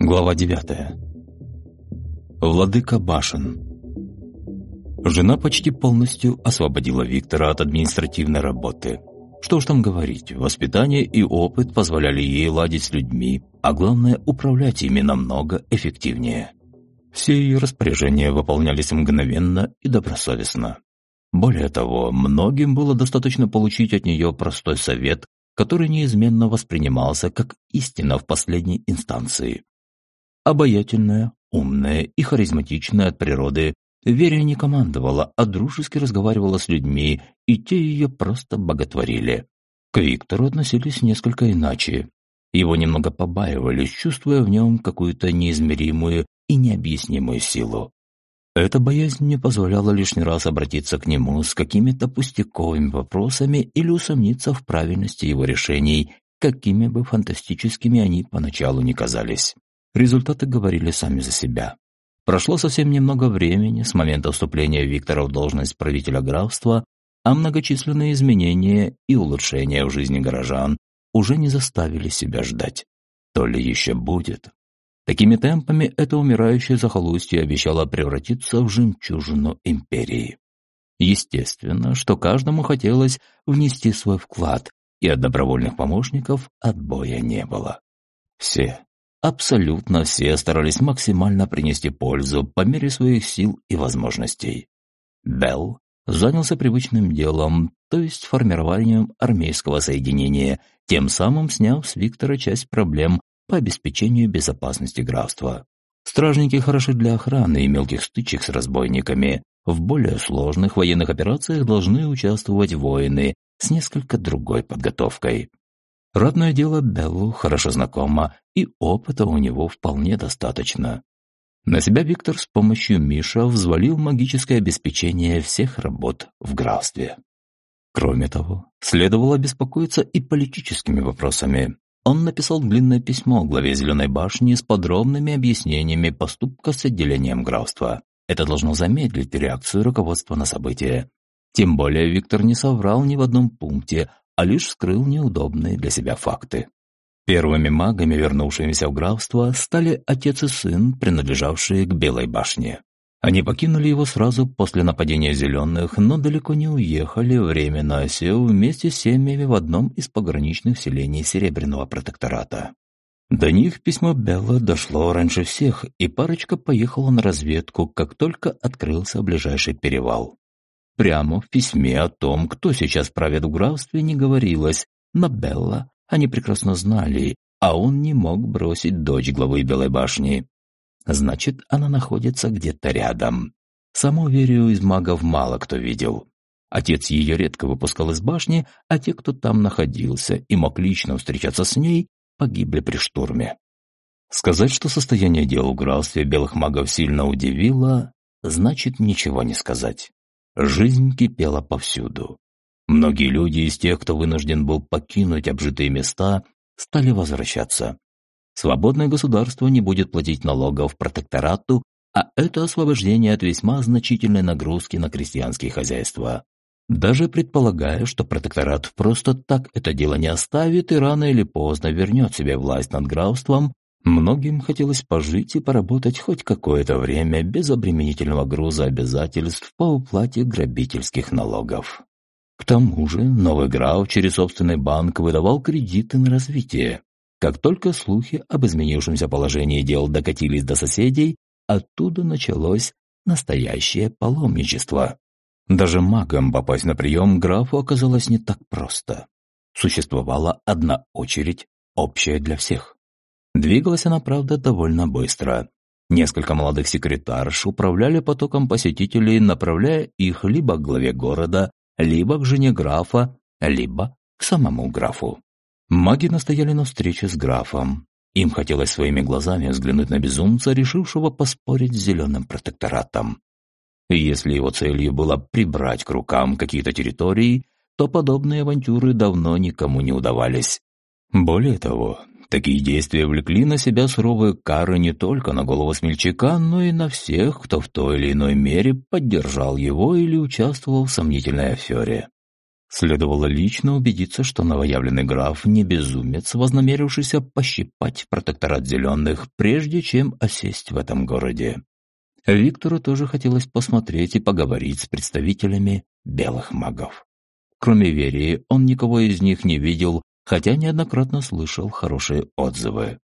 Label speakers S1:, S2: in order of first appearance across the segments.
S1: Глава девятая. Владыка Башен. Жена почти полностью освободила Виктора от административной работы. Что ж там говорить, воспитание и опыт позволяли ей ладить с людьми, а главное управлять ими намного эффективнее. Все ее распоряжения выполнялись мгновенно и добросовестно. Более того, многим было достаточно получить от нее простой совет, который неизменно воспринимался как истина в последней инстанции. Обаятельная, умная и харизматичная от природы, Веря не командовала, а дружески разговаривала с людьми, и те ее просто боготворили. К Виктору относились несколько иначе. Его немного побаивались, чувствуя в нем какую-то неизмеримую и необъяснимую силу. Эта боязнь не позволяла лишний раз обратиться к нему с какими-то пустяковыми вопросами или усомниться в правильности его решений, какими бы фантастическими они поначалу не казались. Результаты говорили сами за себя. Прошло совсем немного времени с момента вступления Виктора в должность правителя графства, а многочисленные изменения и улучшения в жизни горожан уже не заставили себя ждать. То ли еще будет. Такими темпами это умирающее захолустье обещало превратиться в жемчужину империи. Естественно, что каждому хотелось внести свой вклад, и от добровольных помощников отбоя не было. Все, абсолютно все старались максимально принести пользу по мере своих сил и возможностей. Белл занялся привычным делом, то есть формированием армейского соединения, тем самым сняв с Виктора часть проблем по обеспечению безопасности графства. Стражники хороши для охраны и мелких стычек с разбойниками. В более сложных военных операциях должны участвовать воины с несколько другой подготовкой. Родное дело Беллу хорошо знакомо, и опыта у него вполне достаточно. На себя Виктор с помощью Миша взвалил магическое обеспечение всех работ в графстве. Кроме того, следовало беспокоиться и политическими вопросами. Он написал длинное письмо главе Зеленой башни с подробными объяснениями поступка с отделением графства. Это должно замедлить реакцию руководства на события. Тем более Виктор не соврал ни в одном пункте, а лишь скрыл неудобные для себя факты. Первыми магами, вернувшимися в графство, стали отец и сын, принадлежавшие к Белой башне. Они покинули его сразу после нападения зеленых, но далеко не уехали, временно осев вместе с семьями в одном из пограничных селений Серебряного протектората. До них письмо Белла дошло раньше всех, и парочка поехала на разведку, как только открылся ближайший перевал. Прямо в письме о том, кто сейчас правит в графстве, не говорилось, но Белла они прекрасно знали, а он не мог бросить дочь главы Белой башни. Значит, она находится где-то рядом. Саму Верию из магов мало кто видел. Отец ее редко выпускал из башни, а те, кто там находился и мог лично встречаться с ней, погибли при штурме. Сказать, что состояние дел в графстве белых магов сильно удивило, значит ничего не сказать. Жизнь кипела повсюду. Многие люди из тех, кто вынужден был покинуть обжитые места, стали возвращаться. Свободное государство не будет платить налогов протекторату, а это освобождение от весьма значительной нагрузки на крестьянские хозяйства. Даже предполагая, что протекторат просто так это дело не оставит и рано или поздно вернет себе власть над графством, многим хотелось пожить и поработать хоть какое-то время без обременительного груза обязательств по уплате грабительских налогов. К тому же новый граф через собственный банк выдавал кредиты на развитие. Как только слухи об изменившемся положении дел докатились до соседей, оттуда началось настоящее паломничество. Даже магам попасть на прием графу оказалось не так просто. Существовала одна очередь, общая для всех. Двигалась она, правда, довольно быстро. Несколько молодых секретарш управляли потоком посетителей, направляя их либо к главе города, либо к жене графа, либо к самому графу. Маги настояли на встрече с графом. Им хотелось своими глазами взглянуть на безумца, решившего поспорить с зеленым протекторатом. Если его целью было прибрать к рукам какие-то территории, то подобные авантюры давно никому не удавались. Более того, Такие действия влекли на себя суровые кары не только на голову смельчака, но и на всех, кто в той или иной мере поддержал его или участвовал в сомнительной афере. Следовало лично убедиться, что новоявленный граф не безумец, вознамерившийся пощипать протекторат зеленых, прежде чем осесть в этом городе. Виктору тоже хотелось посмотреть и поговорить с представителями белых магов. Кроме Верии, он никого из них не видел, хотя неоднократно слышал хорошие отзывы.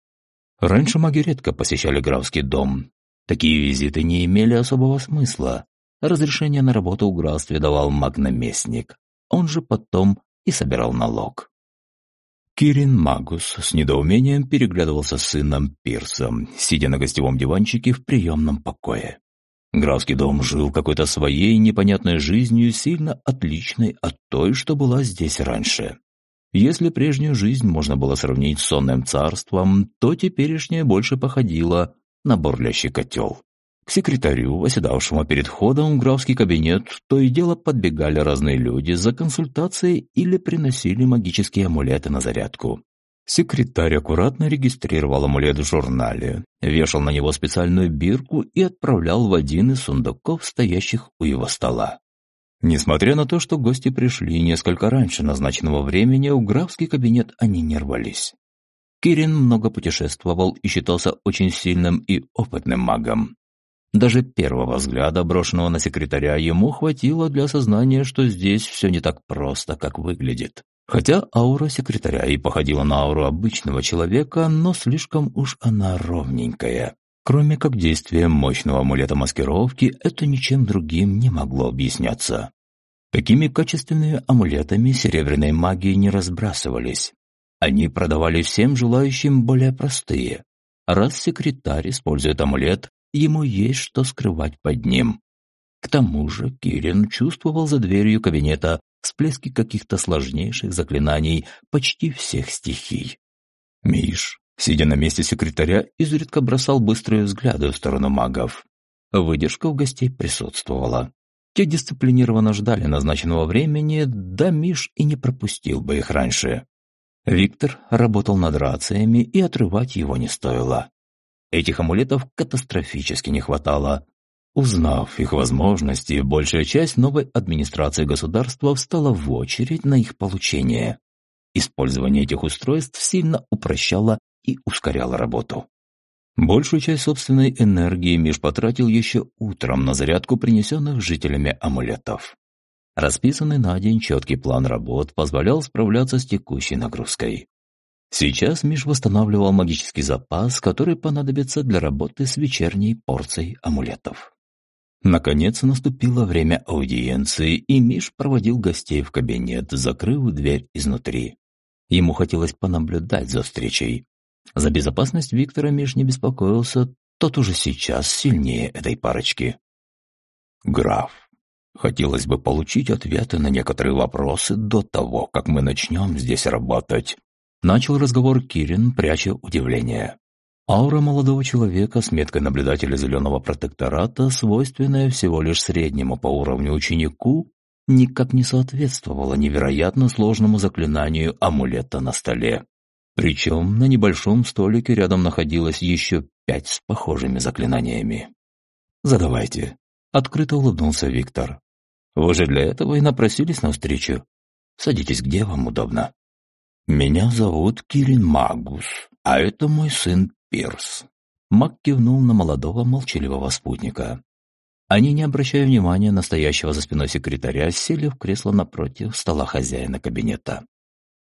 S1: Раньше маги редко посещали графский дом. Такие визиты не имели особого смысла. Разрешение на работу у графстве давал маг-наместник. Он же потом и собирал налог. Кирин Магус с недоумением переглядывался с сыном Пирсом, сидя на гостевом диванчике в приемном покое. Графский дом жил какой-то своей непонятной жизнью, сильно отличной от той, что была здесь раньше. Если прежнюю жизнь можно было сравнить с сонным царством, то теперешняя больше походила на бурлящий котел. К секретарю, оседавшему перед входом в графский кабинет, то и дело подбегали разные люди за консультацией или приносили магические амулеты на зарядку. Секретарь аккуратно регистрировал амулет в журнале, вешал на него специальную бирку и отправлял в один из сундуков, стоящих у его стола. Несмотря на то, что гости пришли несколько раньше назначенного времени, в графский кабинет они не рвались. Кирин много путешествовал и считался очень сильным и опытным магом. Даже первого взгляда, брошенного на секретаря, ему хватило для осознания, что здесь все не так просто, как выглядит. Хотя аура секретаря и походила на ауру обычного человека, но слишком уж она ровненькая. Кроме как действием мощного амулета маскировки, это ничем другим не могло объясняться. Такими качественными амулетами серебряной магии не разбрасывались. Они продавали всем желающим более простые. Раз секретарь использует амулет, ему есть что скрывать под ним. К тому же Кирин чувствовал за дверью кабинета всплески каких-то сложнейших заклинаний почти всех стихий. Миш, сидя на месте секретаря, изредка бросал быстрые взгляды в сторону магов. Выдержка у гостей присутствовала. Те дисциплинированно ждали назначенного времени, да Миш и не пропустил бы их раньше. Виктор работал над рациями, и отрывать его не стоило. Этих амулетов катастрофически не хватало. Узнав их возможности, большая часть новой администрации государства встала в очередь на их получение. Использование этих устройств сильно упрощало и ускоряло работу. Большую часть собственной энергии Миш потратил еще утром на зарядку принесенных жителями амулетов. Расписанный на день четкий план работ позволял справляться с текущей нагрузкой. Сейчас Миш восстанавливал магический запас, который понадобится для работы с вечерней порцией амулетов. Наконец наступило время аудиенции, и Миш проводил гостей в кабинет, закрыв дверь изнутри. Ему хотелось понаблюдать за встречей. За безопасность Виктора Миш не беспокоился, тот уже сейчас сильнее этой парочки. «Граф, хотелось бы получить ответы на некоторые вопросы до того, как мы начнем здесь работать», Начал разговор Кирин, пряча удивление. Аура молодого человека с меткой наблюдателя зеленого протектората, свойственная всего лишь среднему по уровню ученику, никак не соответствовала невероятно сложному заклинанию амулета на столе. Причем на небольшом столике рядом находилось еще пять с похожими заклинаниями. «Задавайте», — открыто улыбнулся Виктор. «Вы же для этого и напросились на встречу. Садитесь, где вам удобно». «Меня зовут Кирин Магус, а это мой сын Пирс». Маг кивнул на молодого молчаливого спутника. Они, не обращая внимания на стоящего за спиной секретаря, сели в кресло напротив стола хозяина кабинета.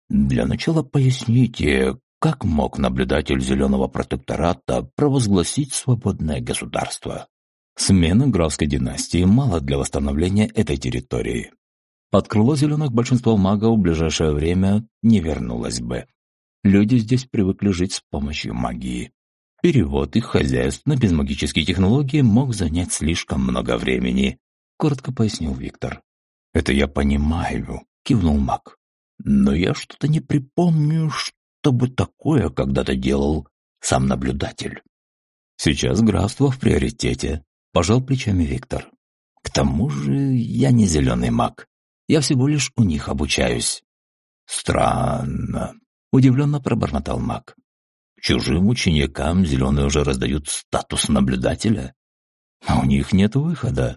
S1: «Для начала поясните, как мог наблюдатель Зеленого протектората провозгласить свободное государство? Смена графской династии мало для восстановления этой территории. Под крыло зеленых большинство магов в ближайшее время не вернулось бы. Люди здесь привыкли жить с помощью магии. Перевод их хозяйств на безмагические технологии мог занять слишком много времени, коротко пояснил Виктор. «Это я понимаю», — кивнул маг. «Но я что-то не припомню, чтобы такое когда-то делал сам наблюдатель». «Сейчас графство в приоритете», — пожал плечами Виктор. «К тому же я не зеленый маг. Я всего лишь у них обучаюсь». «Странно», — удивленно пробормотал маг. чужим ученикам зеленые уже раздают статус наблюдателя. А у них нет выхода.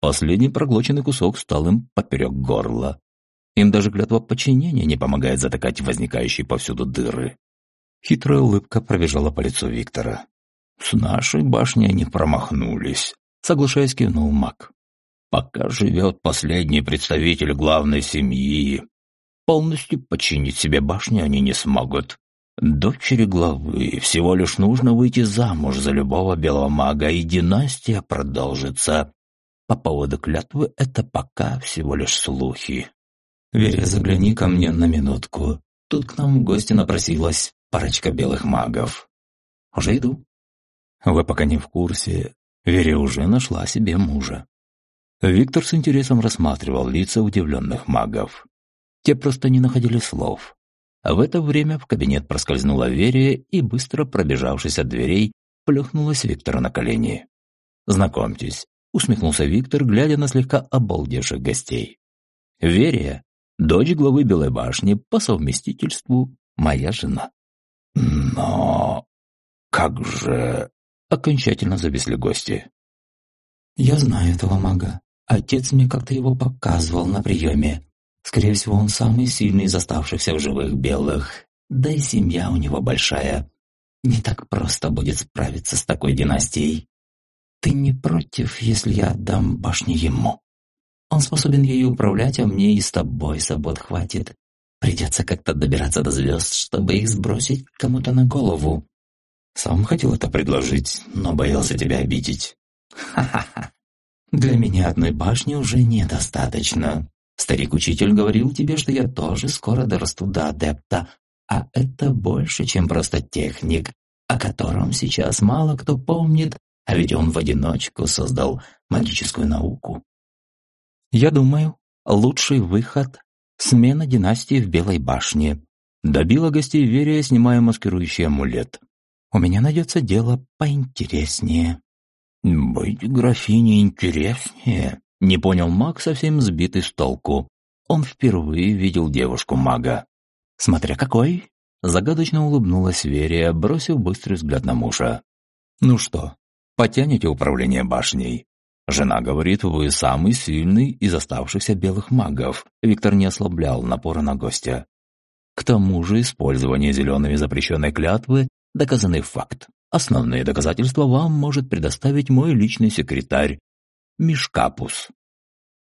S1: Последний проглоченный кусок стал им поперек горла. Им даже клятва подчинения не помогает затыкать возникающие повсюду дыры. Хитрая улыбка пробежала по лицу Виктора. «С нашей башней они промахнулись», — соглашаясь, кивнул маг. «Пока живет последний представитель главной семьи, полностью подчинить себе башню они не смогут. Дочери главы всего лишь нужно выйти замуж за любого белого мага, и династия продолжится. По поводу клятвы это пока всего лишь слухи. Веря, загляни ко мне на минутку. Тут к нам в гости напросилась парочка белых магов. Уже иду. Вы пока не в курсе. Веря уже нашла себе мужа. Виктор с интересом рассматривал лица удивленных магов. Те просто не находили слов. А в это время в кабинет проскользнула Верия и, быстро пробежавшись от дверей, плюхнулась Виктора на колени. «Знакомьтесь», — усмехнулся Виктор, глядя на слегка обалдевших гостей. «Верия, дочь главы Белой башни, по совместительству моя жена». «Но как же...» — окончательно зависли гости.
S2: «Я знаю этого мага. Отец мне как-то его показывал на приеме. Скорее всего, он самый сильный из оставшихся в живых белых. Да и семья у него большая. Не так просто будет справиться с такой династией. Ты не против, если я отдам башню ему? Он способен ею управлять, а мне и с тобой забот хватит. Придется как-то добираться до звезд, чтобы их сбросить кому-то на голову.
S1: Сам хотел это предложить, но боялся тебя обидеть.
S2: Ха-ха-ха. Для меня одной башни уже недостаточно. Старик-учитель говорил тебе, что я тоже скоро дорасту до адепта, а это больше, чем просто техник, о котором сейчас мало кто помнит, а ведь он в одиночку создал магическую науку.
S1: Я думаю, лучший выход — смена династии в Белой башне. Добила гостей Верия, снимая маскирующий амулет. У меня найдется дело поинтереснее.
S2: «Быть графиней интереснее»,
S1: не понял маг, совсем сбитый с толку. Он впервые видел девушку-мага. «Смотря какой!» Загадочно улыбнулась Верия, бросив быстрый взгляд на мужа. «Ну что, потянете управление башней?» Жена говорит, вы самый сильный из оставшихся белых магов. Виктор не ослаблял напора на гостя. К тому же использование зелеными запрещенной клятвы – доказанный факт. Основные доказательства вам может предоставить мой личный секретарь Мишкапус.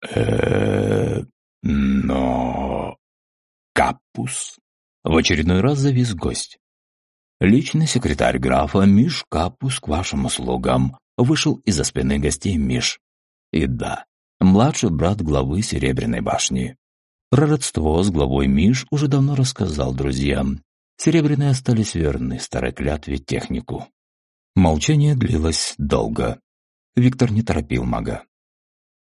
S2: э но... Капус?
S1: В очередной раз завис гость. Личный секретарь графа Миш Капус к вашим услугам. Вышел из-за спины гостей Миш. И да, младший брат главы Серебряной башни. Про родство с главой Миш уже давно рассказал друзьям. Серебряные остались верны старой клятве технику. Молчание длилось долго. Виктор не торопил мага.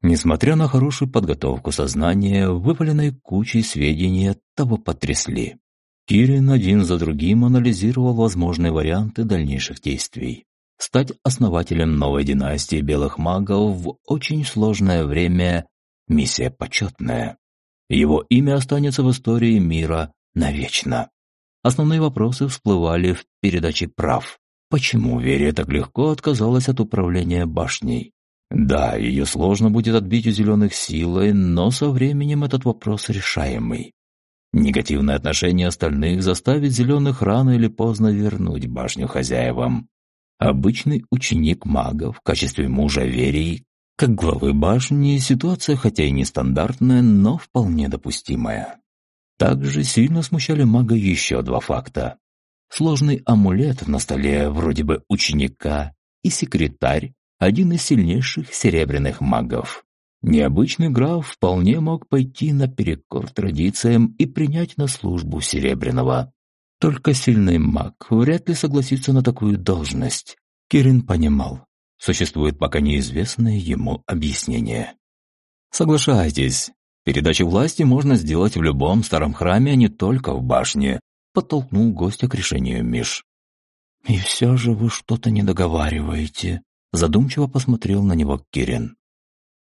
S1: Несмотря на хорошую подготовку сознания, выпаленной кучей сведений того потрясли. Кирин один за другим анализировал возможные варианты дальнейших действий. Стать основателем новой династии белых магов в очень сложное время – миссия почетная. Его имя останется в истории мира навечно. Основные вопросы всплывали в передаче прав. Почему Верия так легко отказалась от управления башней? Да, ее сложно будет отбить у зеленых силой, но со временем этот вопрос решаемый. Негативное отношение остальных заставит зеленых рано или поздно вернуть башню хозяевам. Обычный ученик мага в качестве мужа Верии, как главы башни, ситуация хотя и нестандартная, но вполне допустимая. Также сильно смущали мага еще два факта. Сложный амулет на столе вроде бы ученика и секретарь, один из сильнейших серебряных магов. Необычный граф вполне мог пойти наперекор традициям и принять на службу серебряного. Только сильный маг вряд ли согласится на такую должность. Кирин понимал, существует пока неизвестное ему объяснение. Соглашайтесь, передачу власти можно сделать в любом старом храме, а не только в башне, подтолкнул гостя к решению Миш. «И все же вы что-то не договариваете», — задумчиво посмотрел на него Кирин.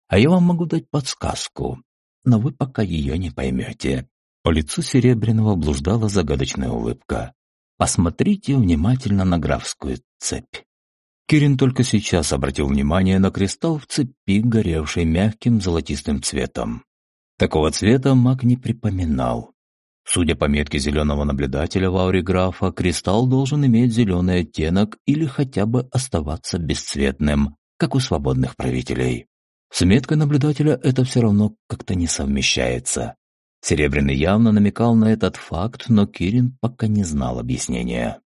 S1: «А я вам могу дать подсказку, но вы пока ее не поймете». По лицу Серебряного блуждала загадочная улыбка. Посмотрите внимательно на графскую цепь. Кирин только сейчас обратил внимание на кристалл в цепи, горевший мягким золотистым цветом. Такого цвета маг не припоминал. Судя по метке зеленого наблюдателя в ауре графа, кристалл должен иметь зеленый оттенок или хотя бы оставаться бесцветным, как у свободных правителей. С меткой наблюдателя это все равно как-то не совмещается. Серебряный явно намекал на этот факт, но Кирин пока не знал объяснения.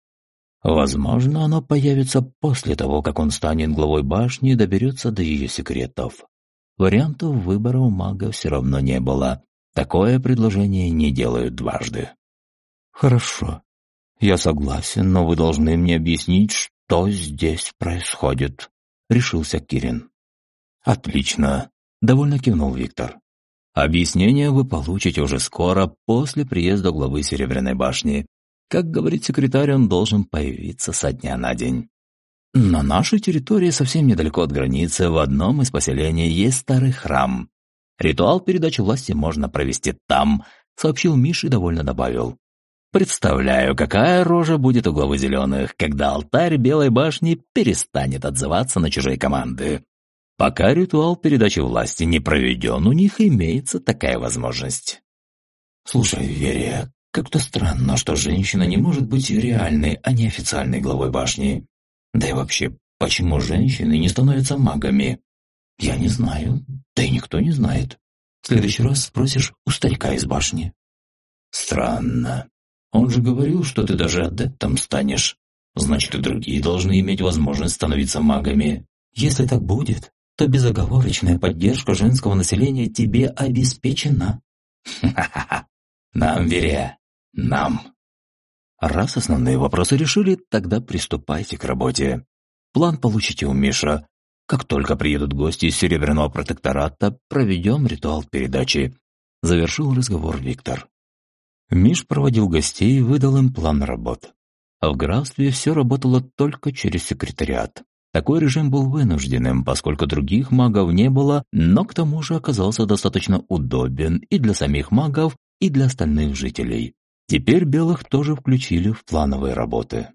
S1: Возможно, оно появится после того, как он станет главой башни и доберется до ее секретов. Вариантов выбора у мага все равно не было. Такое предложение не делают дважды. «Хорошо, я согласен, но вы должны мне объяснить, что здесь происходит», — решился Кирин. «Отлично», — довольно кивнул Виктор. «Объяснение вы получите уже скоро, после приезда главы Серебряной башни. Как говорит секретарь, он должен появиться со дня на день. На нашей территории, совсем недалеко от границы, в одном из поселений есть старый храм. Ритуал передачи власти можно провести там, сообщил Миш и довольно добавил. Представляю, какая рожа будет у главы зеленых, когда алтарь Белой башни перестанет отзываться на чужие команды. Пока ритуал передачи власти не проведен, у них имеется такая возможность.
S2: «Слушай, Верия, как-то странно, что женщина не может быть реальной, а не официальной главой башни. Да и вообще, почему женщины не становятся магами? Я не знаю, да и никто не знает. В следующий раз спросишь у старика из башни. Странно. Он же говорил, что ты даже адептом станешь. Значит, и другие должны иметь возможность становиться магами. Если так будет, то безоговорочная поддержка женского населения тебе обеспечена. Ха-ха-ха. Нам, Веря, нам. Раз основные вопросы решили, тогда приступайте к работе. План получите у Миша. Как только приедут гости из Серебряного протектората, проведем ритуал передачи. Завершил разговор Виктор. Миш проводил гостей и выдал им план работ. А в графстве все работало только через секретариат. Такой режим был вынужденным, поскольку других магов не было, но к тому же оказался достаточно удобен и для самих магов, и для остальных жителей. Теперь белых тоже включили в плановые работы.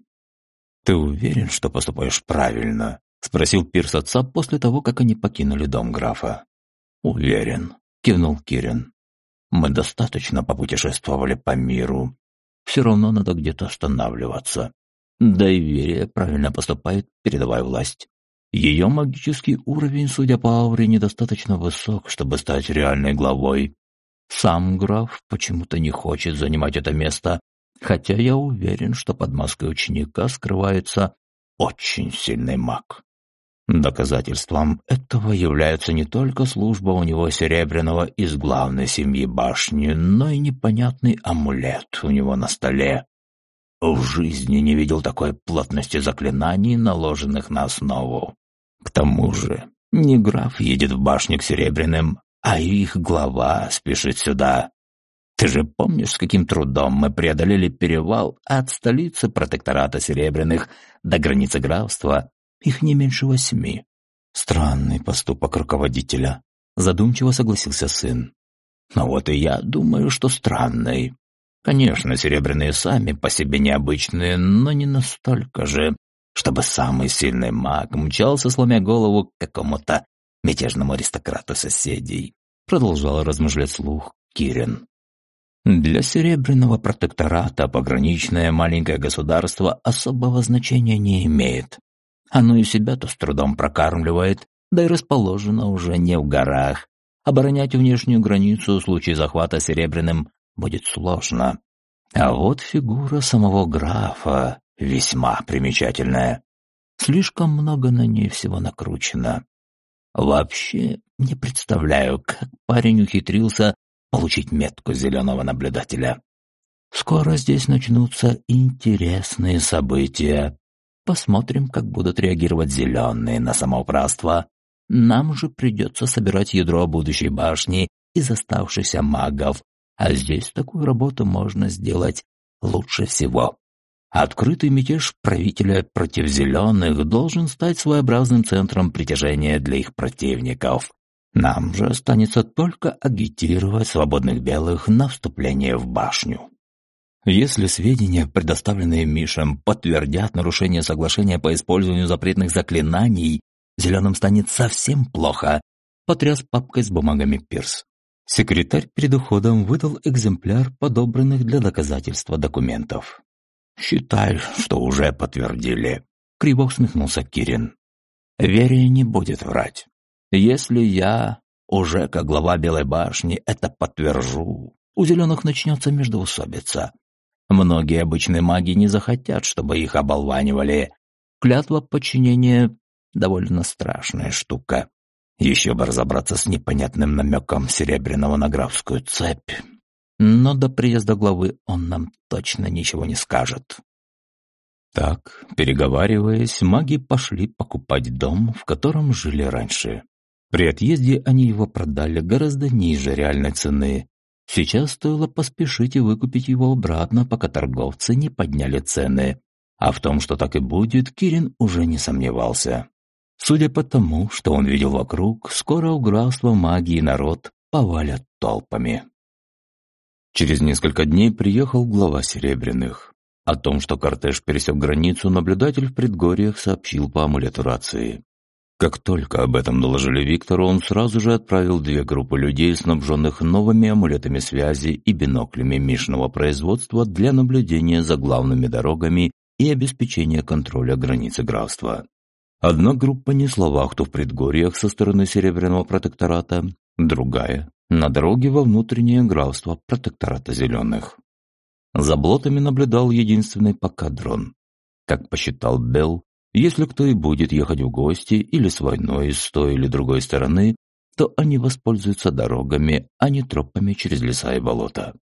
S2: «Ты уверен, что поступаешь правильно?» — спросил Пирс отца после того, как они покинули дом графа. «Уверен», — кивнул Кирин. «Мы достаточно попутешествовали по миру. Все равно надо где-то останавливаться. Да и Верия правильно поступает, передавая власть. Ее магический уровень, судя по ауре, недостаточно высок, чтобы стать реальной главой, сам граф почему-то не хочет занимать это место, хотя я уверен, что под маской ученика скрывается очень сильный маг. Доказательством этого является не только служба у него Серебряного из главной семьи башни, но и непонятный амулет у него на столе. В жизни не видел такой плотности заклинаний, наложенных на основу. К тому же, не граф едет в башню к Серебряным, а их глава спешит сюда. Ты же помнишь, с каким трудом мы преодолели перевал от столицы протектората Серебряных до границы графства? Их не меньше восьми. Странный поступок руководителя. Задумчиво согласился сын. Но вот и я думаю, что странный. Конечно, Серебряные сами по себе необычные, но не настолько же, чтобы самый сильный маг мчался, сломя голову к какому-то мятежному аристократу соседей, продолжал размышлять слух Кирин. Для Серебряного протектората пограничное маленькое государство особого значения не имеет. Оно и себя-то с трудом прокармливает, да и расположено уже не в горах. Оборонять внешнюю границу в случае захвата Серебряным будет сложно. А вот фигура самого графа весьма примечательная. Слишком много на ней всего накручено. Вообще не представляю, как парень ухитрился получить метку зеленого наблюдателя. Скоро здесь начнутся интересные события. Посмотрим, как будут реагировать зеленые на самоуправство. Нам же придется собирать ядро будущей башни из оставшихся магов, а здесь такую работу можно сделать лучше всего. Открытый мятеж правителя против зеленых должен стать своеобразным центром притяжения для их противников. Нам же останется только агитировать свободных белых на вступление в башню.
S1: Если сведения, предоставленные Мишем, подтвердят нарушение соглашения по использованию запретных заклинаний, зеленым станет совсем плохо, потряс папкой с бумагами Пирс. Секретарь перед уходом выдал экземпляр подобранных для доказательства документов. «Считай, что уже подтвердили», — криво усмехнулся Кирин. «Верия не будет врать. Если я, уже как глава Белой башни, это подтвержу, у зеленых начнется междоусобица. Многие обычные маги не захотят, чтобы их оболванивали. Клятва подчинения — довольно страшная штука. Еще бы разобраться с непонятным намеком Серебряного на графскую цепь. Но до приезда главы он нам точно ничего не скажет. Так, переговариваясь, маги пошли покупать дом, в котором жили раньше. При отъезде они его продали гораздо ниже реальной цены. Сейчас стоило поспешить и выкупить его обратно, пока торговцы не подняли цены. А в том, что так и будет, Кирин уже не сомневался. Судя по тому, что он видел вокруг, скоро у графства магии народ повалят толпами. Через несколько дней приехал глава Серебряных. О том, что кортеж пересек границу, наблюдатель в предгорьях сообщил по амулету рации. Как только об этом доложили Виктору, он сразу же отправил две группы людей, снабженных новыми амулетами связи и биноклями мишного производства для наблюдения за главными дорогами и обеспечения контроля границы графства. Одна группа несла вахту в предгорьях со стороны Серебряного протектората, другая – на дороге во внутреннее графство протектората Зеленых. За блотами наблюдал единственный пока дрон. Как посчитал Белл, если кто и будет ехать в гости или с войной с той или другой стороны, то они воспользуются дорогами, а не тропами через леса и болота.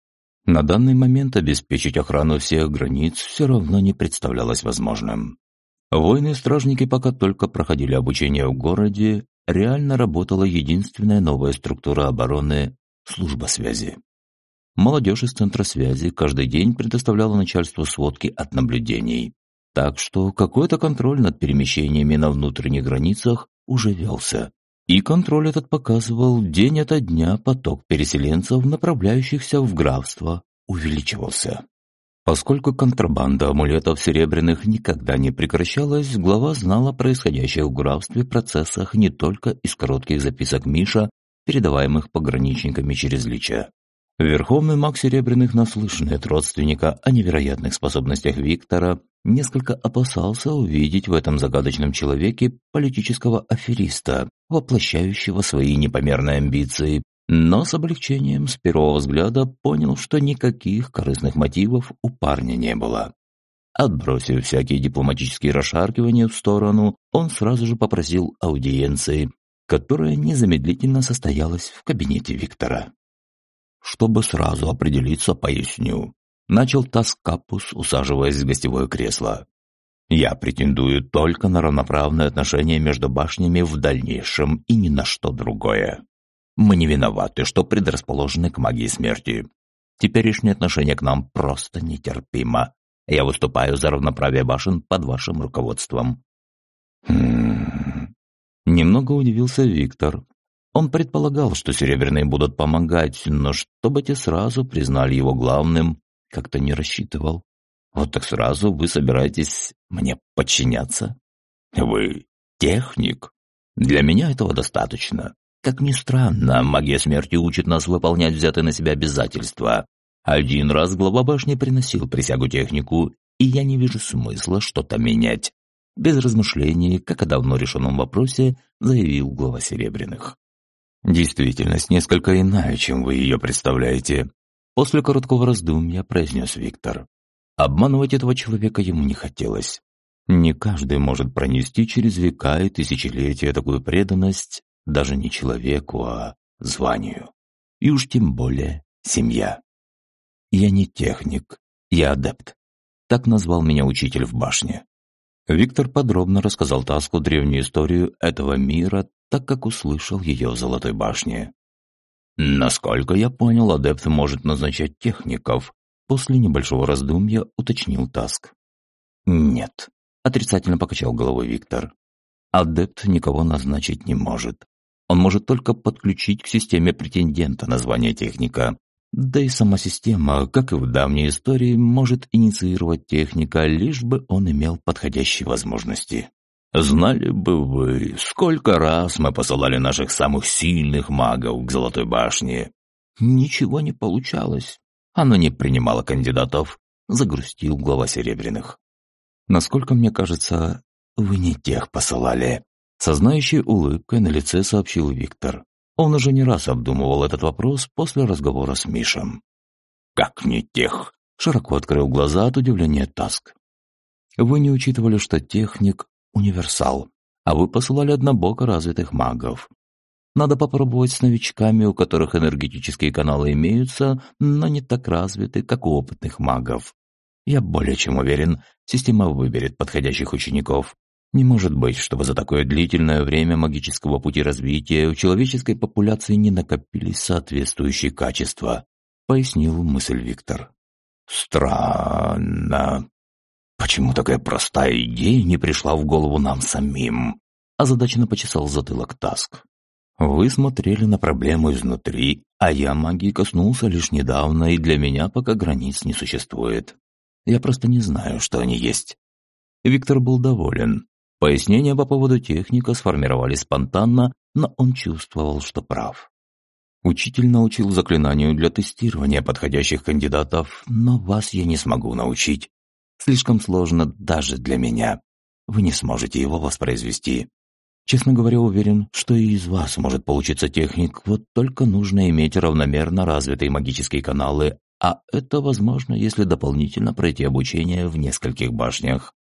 S1: На данный момент обеспечить охрану всех границ все равно не представлялось возможным. Воины-стражники пока только проходили обучение в городе, реально работала единственная новая структура обороны – служба связи. Молодежь из центра связи каждый день предоставляла начальству сводки от наблюдений, так что какой-то контроль над перемещениями на внутренних границах уже велся. И контроль этот показывал день ото дня поток переселенцев, направляющихся в графство, увеличивался. Поскольку контрабанда амулетов серебряных никогда не прекращалась, глава знала о происходящих в графстве процессах не только из коротких записок Миша, передаваемых пограничниками через лича. Верховный маг Серебряных, наслышанный от родственника о невероятных способностях Виктора, несколько опасался увидеть в этом загадочном человеке политического афериста, воплощающего свои непомерные амбиции но с облегчением с первого взгляда понял, что никаких корыстных мотивов у парня не было. Отбросив всякие дипломатические расшаркивания в сторону, он сразу же попросил аудиенции, которая незамедлительно состоялась в кабинете Виктора. Чтобы сразу определиться, поясню. Начал Таскапус, усаживаясь в гостевое кресло. Я претендую только на равноправное отношение между башнями в дальнейшем и ни на что другое. Мы не виноваты, что предрасположены к магии смерти. Теперешнее отношение к нам просто нетерпимо. Я выступаю за равноправие башен под вашим руководством». «Хм...» Немного удивился Виктор. Он предполагал, что Серебряные будут помогать, но чтобы те сразу признали его главным, как-то не рассчитывал. Вот так сразу вы собираетесь мне подчиняться? Вы техник? Для меня этого достаточно. Как ни странно, магия смерти учит нас выполнять взятые на себя обязательства. Один раз глава башни приносил присягу технику, и я не вижу смысла что-то менять. Без размышлений, как о давно решенном вопросе, заявил глава Серебряных. «Действительность несколько иная, чем вы ее представляете», после короткого раздумья произнес Виктор. Обманывать этого человека ему не хотелось. Не каждый может пронести через века и тысячелетия такую преданность, даже не человеку, а званию. И уж тем более семья. Я не техник, я адепт. Так назвал меня учитель в башне. Виктор подробно рассказал Таску древнюю историю этого мира, так как услышал ее в Золотой башне. Насколько я понял, адепт может назначать техников. После небольшого раздумья уточнил Таск. Нет, отрицательно покачал головой Виктор. Адепт никого назначить не может. Он может только подключить к системе претендента название техника, Да и сама система, как и в давней истории, может инициировать техника, лишь бы он имел подходящие возможности. Знали бы вы, сколько раз мы посылали наших самых сильных магов к Золотой башне. Ничего не получалось. Оно не принимало кандидатов, загрустил глава Серебряных. Насколько мне кажется, вы не тех посылали. Со улыбкой на лице сообщил Виктор. Он уже не раз обдумывал этот вопрос после разговора с Мишем. «Как не тех?» – широко открыл глаза от удивления Таск. «Вы не учитывали, что техник – универсал, а вы посылали однобоко развитых магов. Надо попробовать с новичками, у которых энергетические каналы имеются, но не так развиты, как у опытных магов. Я более чем уверен, система выберет подходящих учеников. Не может быть, чтобы за такое длительное время магического пути развития у человеческой популяции не накопились соответствующие качества, пояснил мысль Виктор. Странно. Почему такая простая идея не пришла в голову нам самим? Озадаченно почесал затылок Таск. Вы смотрели на проблему изнутри, а я магии коснулся лишь недавно, и для меня пока границ не существует. Я просто не знаю, что они есть. Виктор был доволен. Пояснения по поводу техника сформировались спонтанно, но он чувствовал, что прав. Учитель научил заклинанию для тестирования подходящих кандидатов, но вас я не смогу научить. Слишком сложно даже для меня. Вы не сможете его воспроизвести. Честно говоря, уверен, что и из вас может получиться техник, вот только нужно иметь равномерно развитые магические каналы, а это возможно, если дополнительно пройти обучение в нескольких башнях.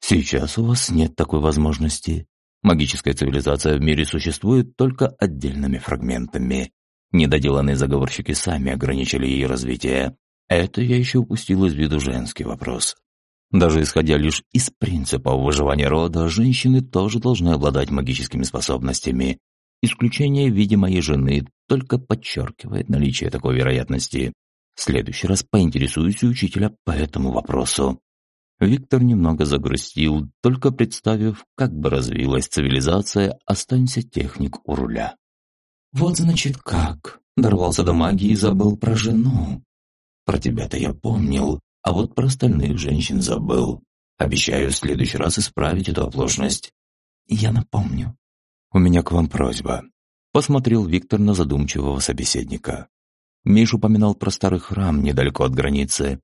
S1: Сейчас у вас нет такой возможности. Магическая цивилизация в мире существует только отдельными фрагментами. Недоделанные заговорщики сами ограничили ее развитие. Это я еще упустил из виду женский вопрос. Даже исходя лишь из принципов выживания рода, женщины тоже должны обладать магическими способностями. Исключение в виде моей жены только подчеркивает наличие такой вероятности. В следующий раз поинтересуюсь у учителя по этому вопросу. Виктор немного загрустил, только представив, как бы развилась цивилизация, останься техник у руля.
S2: «Вот значит как!» Дорвался до магии и забыл про жену.
S1: Про тебя-то я помнил, а вот про остальных женщин забыл. Обещаю в следующий раз исправить эту оплошность.
S2: Я напомню.
S1: У меня к вам просьба. Посмотрел Виктор на задумчивого собеседника. Миш упоминал про старый храм недалеко от границы.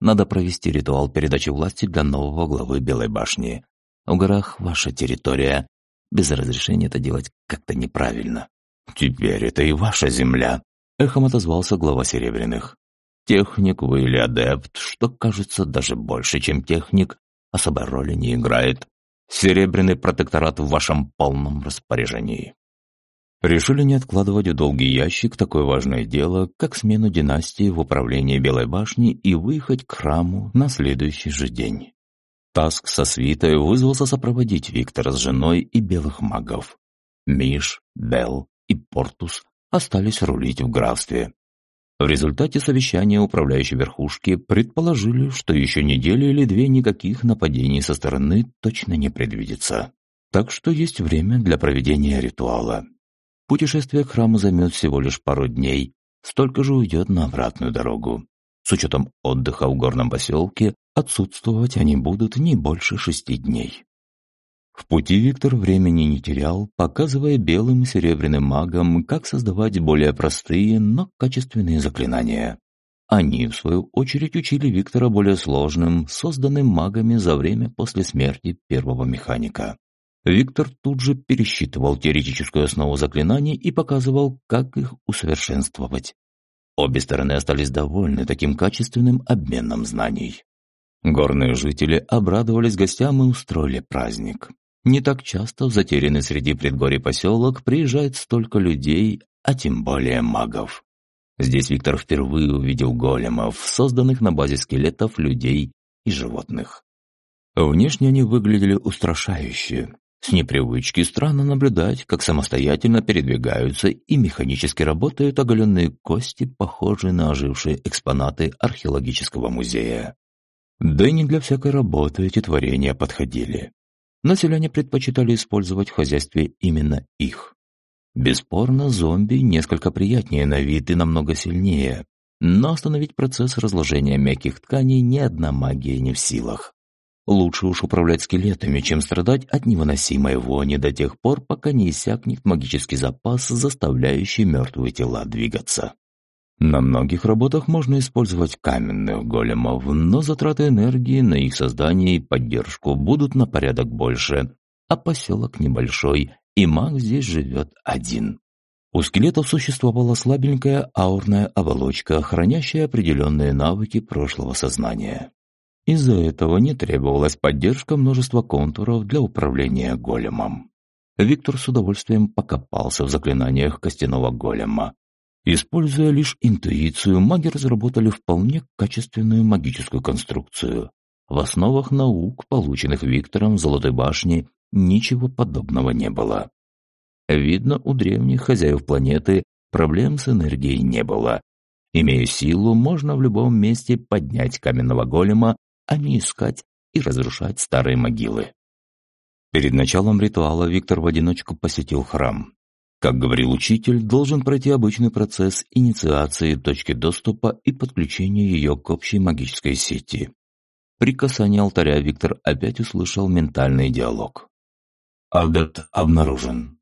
S1: Надо провести ритуал передачи власти для нового главы Белой башни. В горах ваша территория. Без разрешения это делать как-то неправильно. Теперь это и ваша земля, эхом отозвался глава Серебряных. Техник вы или адепт, что кажется даже больше, чем техник, особой роли не играет. Серебряный протекторат в вашем полном распоряжении. Решили не откладывать в долгий ящик такое важное дело, как смену династии в управлении Белой башни и выехать к храму на следующий же день. Таск со свитой вызвался сопроводить Виктора с женой и белых магов. Миш, Белл и Портус остались рулить в графстве. В результате совещания управляющей верхушки предположили, что еще неделю или две никаких нападений со стороны точно не предвидится. Так что есть время для проведения ритуала. Путешествие к храму займет всего лишь пару дней, столько же уйдет на обратную дорогу. С учетом отдыха в горном поселке, отсутствовать они будут не больше шести дней. В пути Виктор времени не терял, показывая белым и серебряным магам, как создавать более простые, но качественные заклинания. Они, в свою очередь, учили Виктора более сложным, созданным магами за время после смерти первого механика. Виктор тут же пересчитывал теоретическую основу заклинаний и показывал, как их усовершенствовать. Обе стороны остались довольны таким качественным обменом знаний. Горные жители обрадовались гостям и устроили праздник. Не так часто в затерянный среди предгорий поселок приезжает столько людей, а тем более магов. Здесь Виктор впервые увидел големов, созданных на базе скелетов людей и животных. Внешне они выглядели устрашающе, с непривычки странно наблюдать, как самостоятельно передвигаются и механически работают оголенные кости, похожие на ожившие экспонаты археологического музея. Да и не для всякой работы эти творения подходили. Но селяне предпочитали использовать в хозяйстве именно их. Бесспорно, зомби несколько приятнее на вид и намного сильнее, но остановить процесс разложения мягких тканей ни одна магия не в силах. Лучше уж управлять скелетами, чем страдать от невыносимой вони до тех пор, пока не иссякнет магический запас, заставляющий мертвые тела двигаться. На многих работах можно использовать каменных големов, но затраты энергии на их создание и поддержку будут на порядок больше, а поселок небольшой, и маг здесь живет один. У скелетов существовала слабенькая аурная оболочка, хранящая определенные навыки прошлого сознания. Из-за этого не требовалась поддержка множества контуров для управления големом. Виктор с удовольствием покопался в заклинаниях костяного голема. Используя лишь интуицию, маги разработали вполне качественную магическую конструкцию. В основах наук, полученных Виктором в Золотой башне, ничего подобного не было. Видно, у древних хозяев планеты проблем с энергией не было. Имея силу, можно в любом месте поднять каменного голема, а не искать и разрушать старые могилы. Перед началом ритуала Виктор в одиночку посетил храм. Как говорил учитель, должен пройти обычный процесс инициации точки доступа и подключения ее к общей магической сети. При касании алтаря Виктор опять услышал ментальный диалог. «Адепт обнаружен.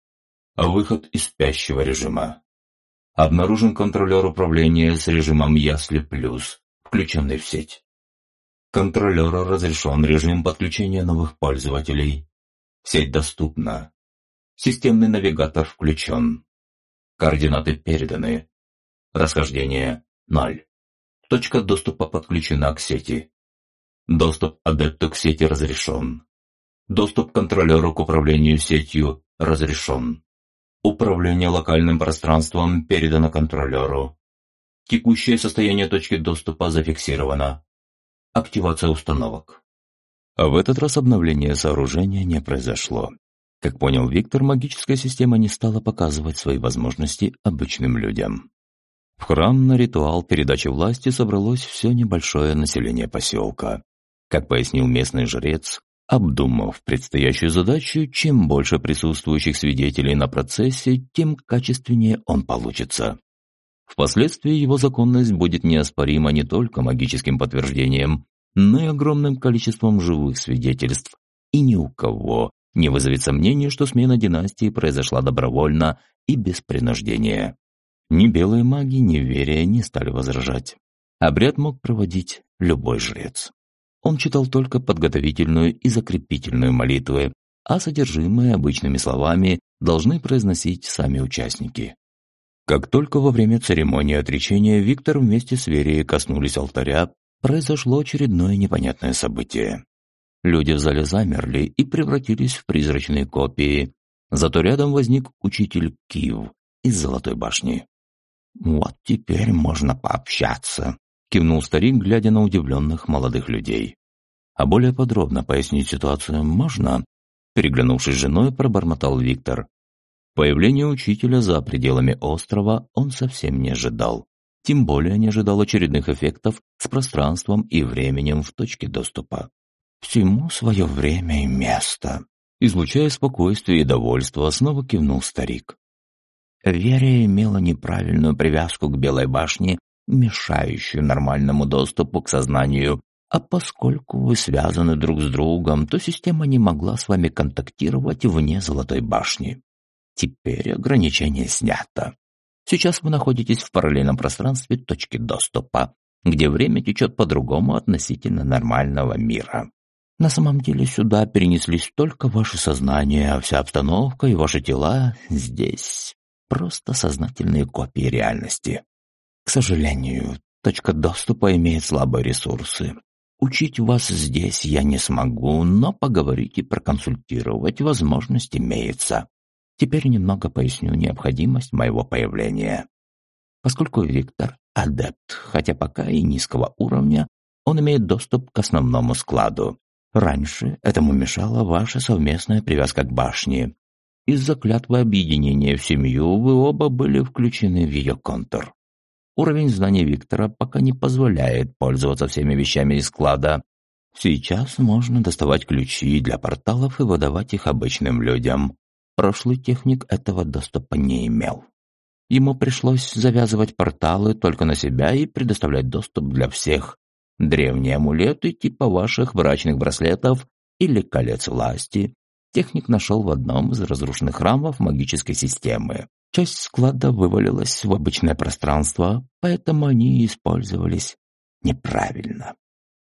S1: Выход из спящего режима. Обнаружен контролер управления с режимом Ясли Плюс, включенный в сеть. Контролеру разрешен режим подключения новых пользователей. Сеть доступна. Системный навигатор включен. Координаты переданы. Расхождение 0. Точка доступа подключена к сети. Доступ адепту к сети разрешен. Доступ контролеру к управлению сетью разрешен. Управление локальным пространством передано контролеру. Текущее состояние точки доступа зафиксировано. Активация установок. А в этот раз обновление сооружения не произошло. Как понял Виктор, магическая система не стала показывать свои возможности обычным людям. В храм на ритуал передачи власти собралось все небольшое население поселка. Как пояснил местный жрец, Обдумав предстоящую задачу, чем больше присутствующих свидетелей на процессе, тем качественнее он получится. Впоследствии его законность будет неоспорима не только магическим подтверждением, но и огромным количеством живых свидетельств, и ни у кого не вызовет сомнения, что смена династии произошла добровольно и без принуждения. Ни белые маги, ни верия не стали возражать. Обряд мог проводить любой жрец. Он читал только подготовительную и закрепительную молитвы, а содержимое обычными словами должны произносить сами участники. Как только во время церемонии отречения Виктор вместе с Верией коснулись алтаря, произошло очередное непонятное событие. Люди в зале замерли и превратились в призрачные копии. Зато рядом возник учитель Кив из Золотой башни. «Вот теперь можно пообщаться», – кивнул старик, глядя на удивленных молодых людей. «А более подробно пояснить ситуацию можно?» Переглянувшись с женой, пробормотал Виктор. Появление учителя за пределами острова он совсем не ожидал. Тем более не ожидал очередных эффектов с пространством и временем в точке доступа. «Всему свое время и место», излучая спокойствие и довольство, снова кивнул старик. Верия имела неправильную привязку к Белой башне мешающую нормальному доступу к сознанию, а поскольку вы связаны друг с другом, то система не могла с вами контактировать вне Золотой башни. Теперь ограничение снято. Сейчас вы находитесь в параллельном пространстве точки доступа, где время течет по-другому относительно нормального мира. На самом деле сюда перенеслись только ваше сознание, а вся обстановка и ваши тела здесь просто сознательные копии реальности. К сожалению, точка доступа имеет слабые ресурсы. Учить вас здесь я не смогу, но поговорить и проконсультировать возможность имеется. Теперь немного поясню необходимость моего появления. Поскольку Виктор – адепт, хотя пока и низкого уровня, он имеет доступ к основному складу. Раньше этому мешала ваша совместная привязка к башне. Из-за клятвы объединения в семью вы оба были включены в ее контур. Уровень знаний Виктора пока не позволяет пользоваться всеми вещами из склада. Сейчас можно доставать ключи для порталов и выдавать их обычным людям. Прошлый техник этого доступа не имел. Ему пришлось завязывать порталы только на себя и предоставлять доступ для всех. Древние амулеты типа ваших брачных браслетов или колец власти техник нашел в одном из разрушенных храмов магической системы. Часть склада вывалилась в обычное пространство, поэтому они использовались неправильно.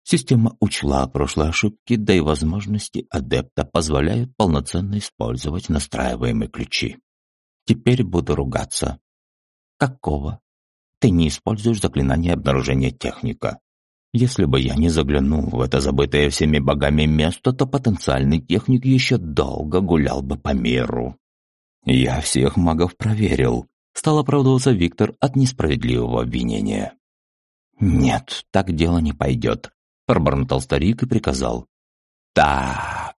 S1: Система учла прошлые ошибки, да и возможности адепта позволяют полноценно использовать настраиваемые ключи. Теперь буду ругаться. Какого? Ты не используешь заклинание обнаружения техника. Если бы я не заглянул в это забытое всеми богами место, то потенциальный техник еще долго гулял бы по миру. Я всех магов проверил. Стал оправдываться Виктор от несправедливого обвинения. «Нет, так дело не пойдет», – пробормотал старик и приказал. «Так,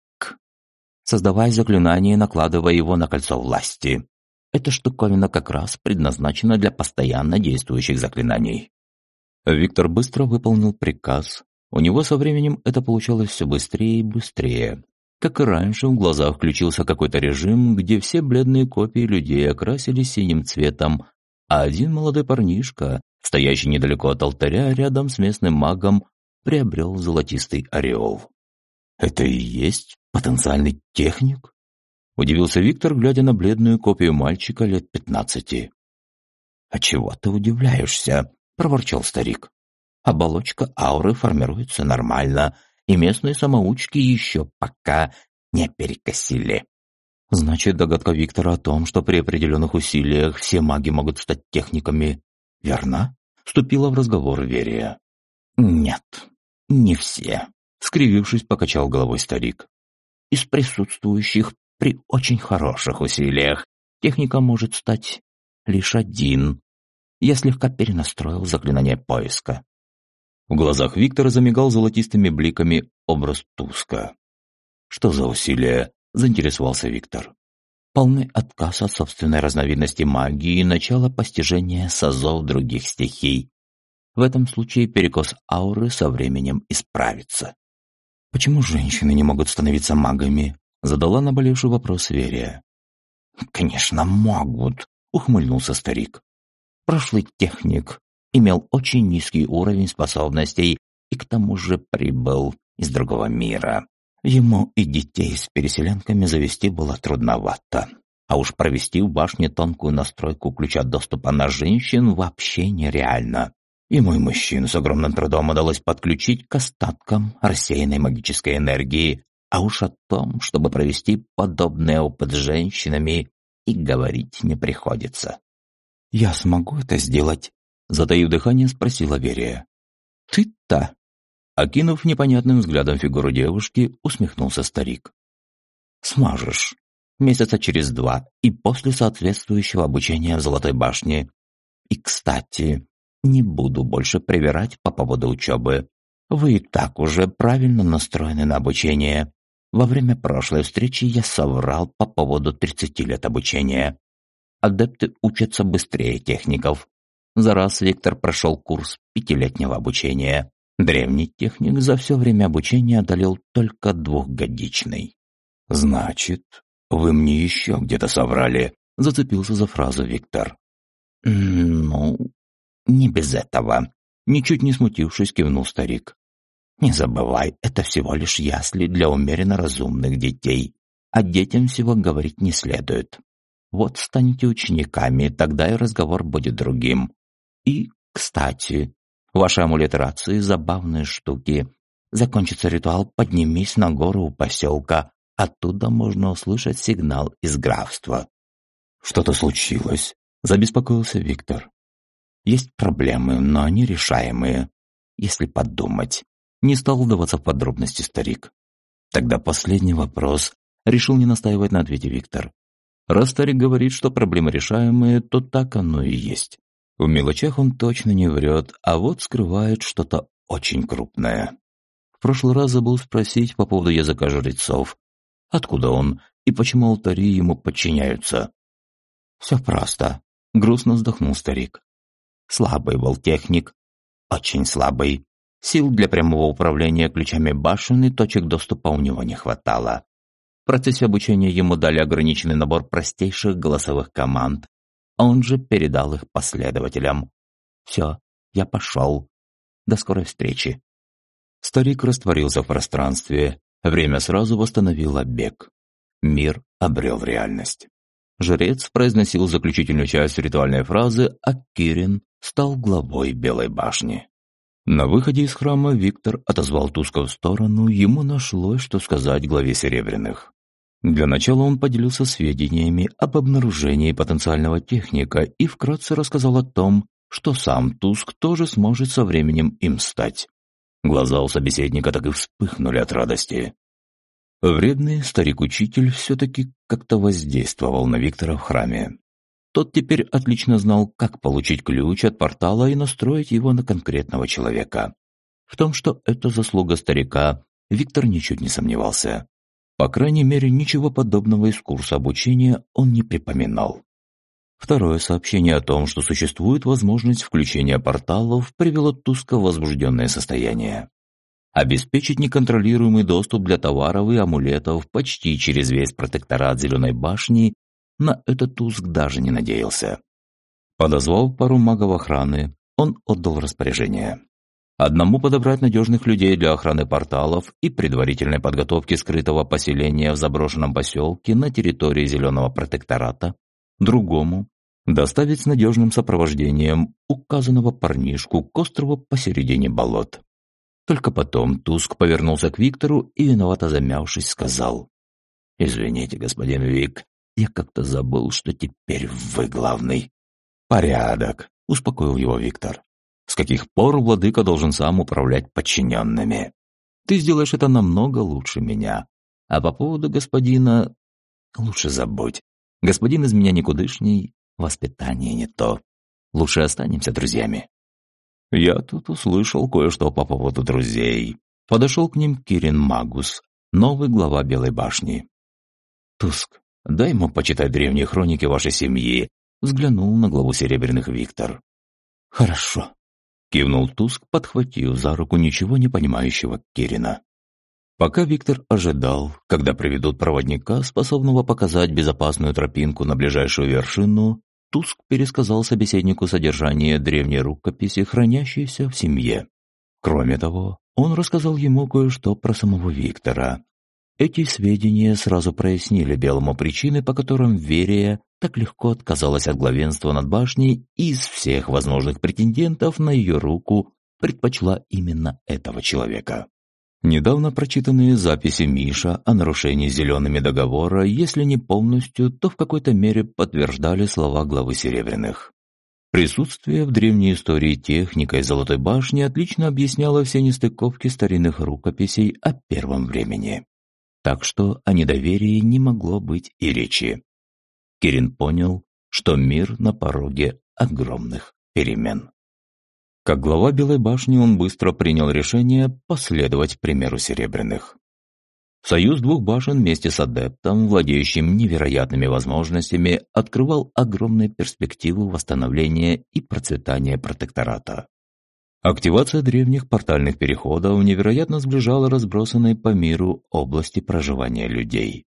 S1: создавай заклинание и накладывай его на кольцо власти. Эта штуковина как раз предназначена для постоянно действующих заклинаний». Виктор быстро выполнил приказ. У него со временем это получалось все быстрее и быстрее. Как и раньше, в глазах включился какой-то режим, где все бледные копии людей окрасились синим цветом, а один молодой парнишка, стоящий недалеко от алтаря рядом с местным магом, приобрел золотистый ореол. «Это и есть потенциальный техник?» – удивился Виктор, глядя на бледную копию мальчика лет пятнадцати. «А чего ты удивляешься?» – проворчал старик. «Оболочка ауры формируется нормально, и местные самоучки еще пока не перекосили». Значит, догадка Виктора о том, что при определенных усилиях все маги могут стать техниками, верна? Вступила в разговор Верия. «Нет, не все», — скривившись, покачал головой старик. «Из присутствующих при очень хороших усилиях техника может стать лишь один, я слегка перенастроил заклинание поиска. В глазах Виктора замигал золотистыми бликами образ Туска. «Что за усилие?» – заинтересовался Виктор. Полный отказ от собственной разновидности магии и начало постижения созов других стихий. В этом случае перекос ауры со временем исправится. «Почему женщины не могут становиться магами?» – задала наболевший вопрос Верия. «Конечно, могут», – ухмыльнулся старик. Прошлый техник имел очень низкий уровень способностей и к тому же прибыл из другого мира. Ему и детей с переселенками завести было трудновато. А уж провести в башне тонкую настройку ключа доступа на женщин вообще нереально. И мой мужчин с огромным трудом удалось подключить к остаткам рассеянной магической энергии, а уж о том, чтобы провести подобный опыт с женщинами, и говорить не приходится. «Я смогу это сделать?» Затаив дыхание, спросила Верия. «Ты-то?» Окинув непонятным взглядом фигуру девушки, усмехнулся старик. «Сможешь. Месяца через два и после соответствующего обучения в Золотой башне. И, кстати, не буду больше привирать по поводу учебы. Вы и так уже правильно настроены на обучение. Во время прошлой встречи я соврал по поводу 30 лет обучения адепты учатся быстрее техников. За раз Виктор прошел курс пятилетнего обучения. Древний техник за все время обучения одолел только двухгодичный. «Значит, вы мне еще где-то соврали», — зацепился за фразу Виктор. «Ну, не без этого», — ничуть не смутившись, кивнул старик. «Не забывай, это всего лишь ясли для умеренно разумных детей, а детям всего говорить не следует. Вот станете учениками, тогда и разговор будет другим. И, кстати, ваши амулеты рации – забавные штуки. Закончится ритуал, поднимись на гору у поселка. Оттуда можно услышать сигнал из графства. Что-то случилось, забеспокоился Виктор. Есть проблемы, но они решаемые, если подумать. Не стал вдаваться в подробности старик. Тогда последний вопрос. Решил не настаивать на ответе Виктор. Раз старик говорит, что проблемы решаемые, то так оно и есть. В мелочах он точно не врет, а вот скрывает что-то очень крупное. В прошлый раз забыл спросить по поводу языка жрецов. Откуда он и почему алтари ему подчиняются? Все просто. Грустно вздохнул старик. Слабый был техник. Очень слабый. Сил для прямого управления ключами башен и точек доступа у него не хватало. В процессе обучения ему дали ограниченный набор простейших голосовых команд.
S2: он же передал их последователям. «Все, я пошел. До скорой встречи».
S1: Старик растворился в пространстве, время сразу восстановило бег. Мир обрел реальность. Жрец произносил заключительную часть ритуальной фразы, а Кирин стал главой Белой башни. На выходе из храма Виктор отозвал Туска в сторону, ему нашлось, что сказать главе Серебряных. Для начала он поделился сведениями об обнаружении потенциального техника и вкратце рассказал о том, что сам Туск тоже сможет со временем им стать. Глаза у собеседника так и вспыхнули от радости. Вредный старик-учитель все-таки как-то воздействовал на Виктора в храме. Тот теперь отлично знал, как получить ключ от портала и настроить его на конкретного человека. В том, что это заслуга старика, Виктор ничуть не сомневался. По крайней мере, ничего подобного из курса обучения он не припоминал. Второе сообщение о том, что существует возможность включения порталов, привело Туска возбужденное состояние. Обеспечить неконтролируемый доступ для товаров и амулетов почти через весь протекторат Зеленой башни на этот Туск даже не надеялся. Подозвав пару магов охраны, он отдал распоряжение. Одному подобрать надежных людей для охраны порталов и предварительной подготовки скрытого поселения в заброшенном поселке на территории Зеленого протектората, другому доставить с надежным сопровождением указанного парнишку к острову посередине болот. Только потом Туск повернулся к Виктору и, виновато замявшись, сказал «Извините, господин Вик, я как-то забыл, что теперь вы главный». «Порядок», — успокоил его Виктор. С каких пор владыка должен сам управлять подчиненными? Ты сделаешь это намного лучше меня. А по поводу господина... Лучше забудь. Господин из меня никудышний, воспитание не то. Лучше останемся друзьями. Я тут услышал кое-что по поводу друзей. Подошел к ним Кирин Магус, новый глава Белой башни. Туск, дай ему почитать древние хроники вашей семьи, взглянул на главу Серебряных Виктор. Хорошо. Кивнул Туск, подхватив за руку ничего не понимающего Кирина. Пока Виктор ожидал, когда приведут проводника, способного показать безопасную тропинку на ближайшую вершину, Туск пересказал собеседнику содержание древней рукописи, хранящейся в семье. Кроме того, он рассказал ему кое-что про самого Виктора. Эти сведения сразу прояснили Белому причины, по которым Верия так легко отказалась от главенства над башней и из всех возможных претендентов на ее руку предпочла именно этого человека. Недавно прочитанные записи Миша о нарушении зелеными договора, если не полностью, то в какой-то мере подтверждали слова главы Серебряных. Присутствие в древней истории техникой Золотой башни отлично объясняло все нестыковки старинных рукописей о первом времени. Так что о недоверии не могло быть и речи. Кирин понял, что мир на пороге огромных перемен. Как глава Белой башни он быстро принял решение последовать примеру Серебряных. Союз двух башен вместе с адептом, владеющим невероятными возможностями, открывал огромные перспективы восстановления и процветания протектората. Активация древних портальных переходов невероятно сближала разбросанные по миру области проживания людей.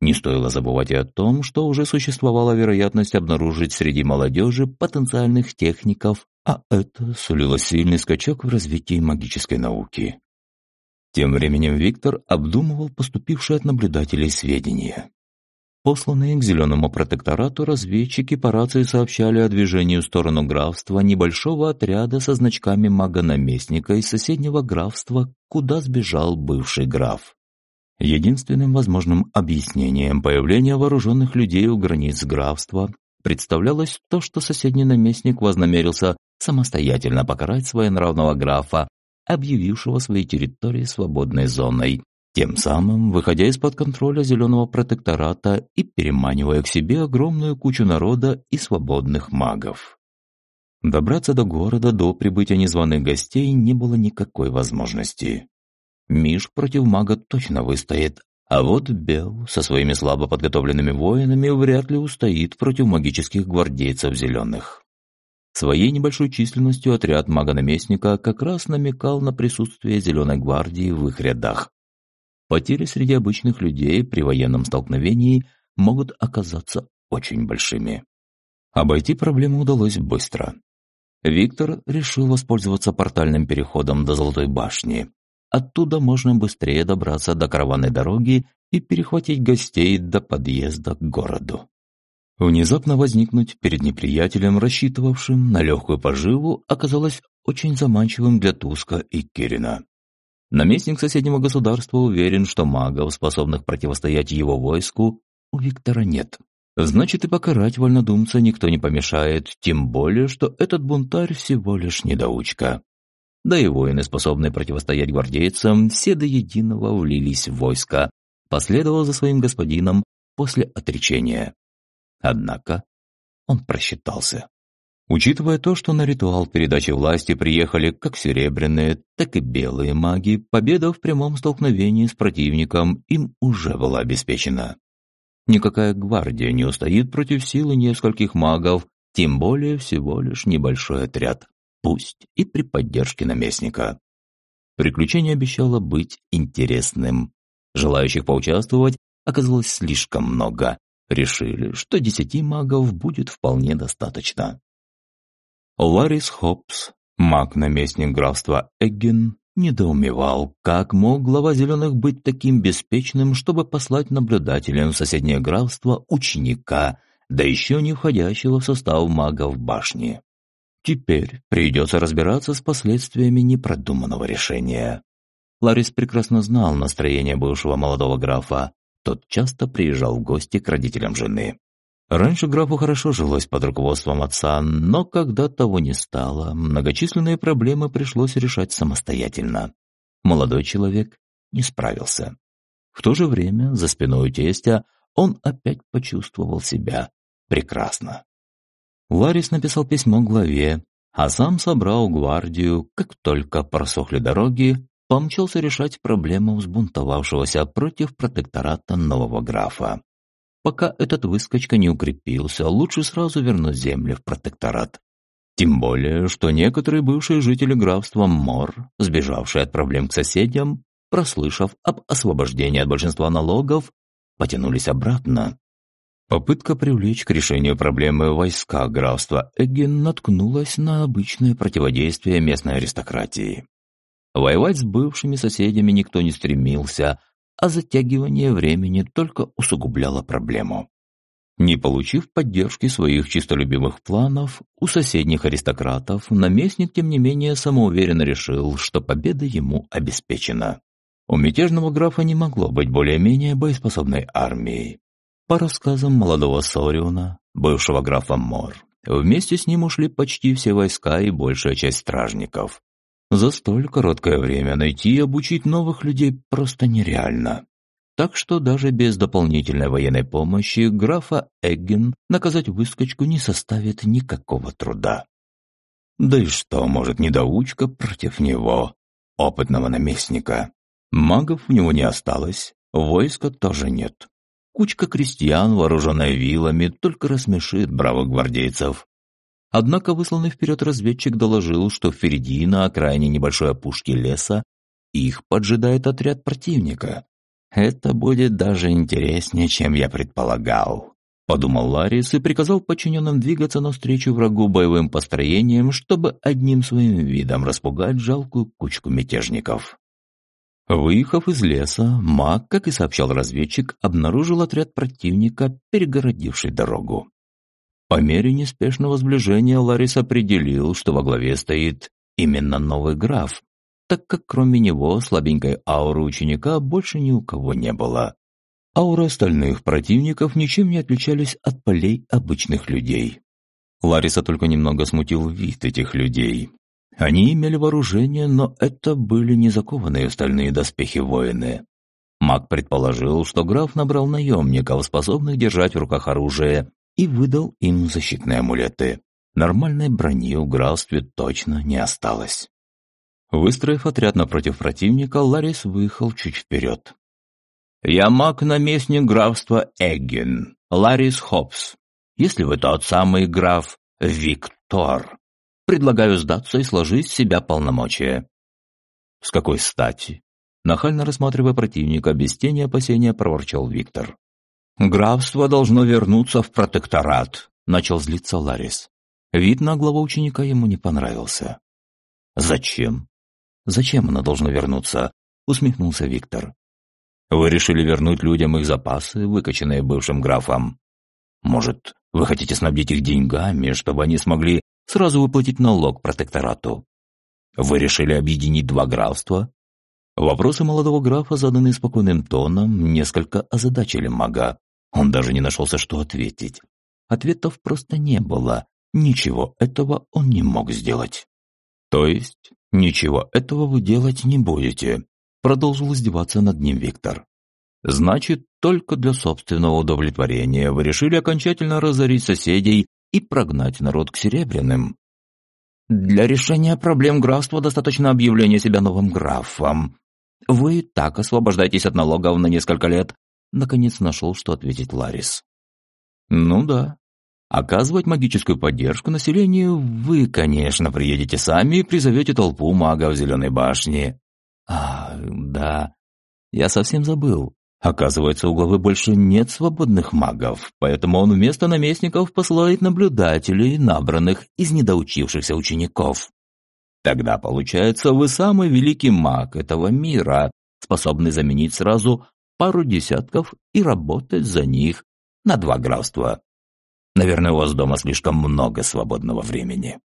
S1: Не стоило забывать и о том, что уже существовала вероятность обнаружить среди молодежи потенциальных техников, а это сулило сильный скачок в развитии магической науки. Тем временем Виктор обдумывал поступившие от наблюдателей сведения. Посланные к Зеленому протекторату разведчики по рации сообщали о движении в сторону графства небольшого отряда со значками мага-наместника из соседнего графства, куда сбежал бывший граф. Единственным возможным объяснением появления вооруженных людей у границ графства представлялось то, что соседний наместник вознамерился самостоятельно покарать своенравного графа, объявившего свои территории свободной зоной, тем самым выходя из-под контроля зеленого протектората и переманивая к себе огромную кучу народа и свободных магов. Добраться до города до прибытия незваных гостей не было никакой возможности. Миш против мага точно выстоит, а вот Бел со своими слабо подготовленными воинами вряд ли устоит против магических гвардейцев зеленых. Своей небольшой численностью отряд мага-наместника как раз намекал на присутствие Зеленой гвардии в их рядах. Потери среди обычных людей при военном столкновении могут оказаться очень большими. Обойти проблему удалось быстро. Виктор решил воспользоваться портальным переходом до Золотой башни. Оттуда можно быстрее добраться до караванной дороги и перехватить гостей до подъезда к городу. Внезапно возникнуть перед неприятелем, рассчитывавшим на легкую поживу, оказалось очень заманчивым для Туска и Кирина. Наместник соседнего государства уверен, что магов, способных противостоять его войску, у Виктора нет. Значит, и покарать вольнодумца никто не помешает, тем более, что этот бунтарь всего лишь недоучка. Да и воины, способные противостоять гвардейцам, все до единого влились в войско, последовав за своим господином после отречения. Однако он просчитался. Учитывая то, что на ритуал передачи власти приехали как серебряные, так и белые маги, победа в прямом столкновении с противником им уже была обеспечена. Никакая гвардия не устоит против силы нескольких магов, тем более всего лишь небольшой отряд, пусть и при поддержке наместника. Приключение обещало быть интересным. Желающих поучаствовать оказалось слишком много. Решили, что десяти магов будет вполне достаточно. Ларис Хопс, маг-наместник графства Эгген, недоумевал, как мог глава Зеленых быть таким беспечным, чтобы послать наблюдателям в соседнее графство ученика, да еще не входящего в состав магов башни. Теперь придется разбираться с последствиями непродуманного решения. Ларис прекрасно знал настроение бывшего молодого графа. Тот часто приезжал в гости к родителям жены. Раньше графу хорошо жилось под руководством отца, но когда того не стало, многочисленные проблемы пришлось решать самостоятельно. Молодой человек не справился. В то же время, за спиной у тестя, он опять почувствовал себя прекрасно. Ларис написал письмо главе, а сам собрал гвардию, как только просохли дороги, помчался решать проблему взбунтовавшегося против протектората нового графа. Пока этот выскочка не укрепился, лучше сразу вернуть земли в протекторат. Тем более, что некоторые бывшие жители графства Мор, сбежавшие от проблем к соседям, прослышав об освобождении от большинства налогов, потянулись обратно. Попытка привлечь к решению проблемы войска графства Эгген наткнулась на обычное противодействие местной аристократии. Воевать с бывшими соседями никто не стремился, а затягивание времени только усугубляло проблему. Не получив поддержки своих чистолюбивых планов, у соседних аристократов наместник, тем не менее, самоуверенно решил, что победа ему обеспечена. У мятежного графа не могло быть более-менее боеспособной армией. По рассказам молодого Сориона, бывшего графа Мор, вместе с ним ушли почти все войска и большая часть стражников. За столь короткое время найти и обучить новых людей просто нереально. Так что даже без дополнительной военной помощи графа Эгген наказать выскочку не составит никакого труда. Да и что может недоучка против него, опытного наместника? Магов у него не осталось, войска тоже нет. Кучка крестьян, вооруженная вилами, только рассмешит бравых гвардейцев. Однако высланный вперед разведчик доложил, что впереди на окраине небольшой опушки леса их поджидает отряд противника. «Это будет даже интереснее, чем я предполагал», — подумал Ларис и приказал подчиненным двигаться навстречу врагу боевым построением, чтобы одним своим видом распугать жалкую кучку мятежников. Выехав из леса, маг, как и сообщал разведчик, обнаружил отряд противника, перегородивший дорогу. По мере неспешного сближения Ларис определил, что во главе стоит именно новый граф, так как кроме него слабенькой ауры ученика больше ни у кого не было. Ауры остальных противников ничем не отличались от полей обычных людей. Лариса только немного смутил вид этих людей. Они имели вооружение, но это были не закованные стальные доспехи воины. Маг предположил, что граф набрал наемников, способных держать в руках оружие, и выдал им защитные амулеты. Нормальной брони в графстве точно не осталось. Выстроив отряд напротив противника, Ларис выехал чуть вперед. «Я маг-наместник графства Эгген, Ларис Хопс. Если вы тот самый граф Виктор, предлагаю сдаться и сложить с себя полномочия». «С какой стати?» Нахально рассматривая противника, без тени опасения проворчал Виктор. Графство должно вернуться в протекторат. начал злиться Ларис. Вид наглого ученика ему не понравился. «Зачем? Зачем она должна вернуться?» — усмехнулся Виктор. «Вы решили вернуть людям их запасы, выкачанные бывшим графом. Может, вы хотите снабдить их деньгами, чтобы они смогли сразу выплатить налог протекторату? Вы решили объединить два графства?» Вопросы молодого графа, заданные спокойным тоном, несколько озадачили мага. Он даже не нашелся, что ответить. Ответов просто не было. Ничего этого он не мог сделать. «То есть ничего этого вы делать не будете?» Продолжил издеваться над ним Виктор. «Значит, только для собственного удовлетворения вы решили окончательно разорить соседей и прогнать народ к Серебряным?» «Для решения проблем графства достаточно объявления себя новым графом. Вы так освобождаетесь от налогов на несколько лет», наконец нашел, что ответить Ларис. «Ну да, Оказывать магическую поддержку населению вы, конечно, приедете сами и призовете толпу магов Зеленой башни. А, да, я совсем забыл. Оказывается, у главы больше нет свободных магов, поэтому он вместо наместников посылает наблюдателей, набранных из недоучившихся учеников. Тогда, получается, вы самый великий маг этого мира, способный заменить сразу пару десятков и работать за них на два графства. Наверное, у вас дома слишком много свободного времени».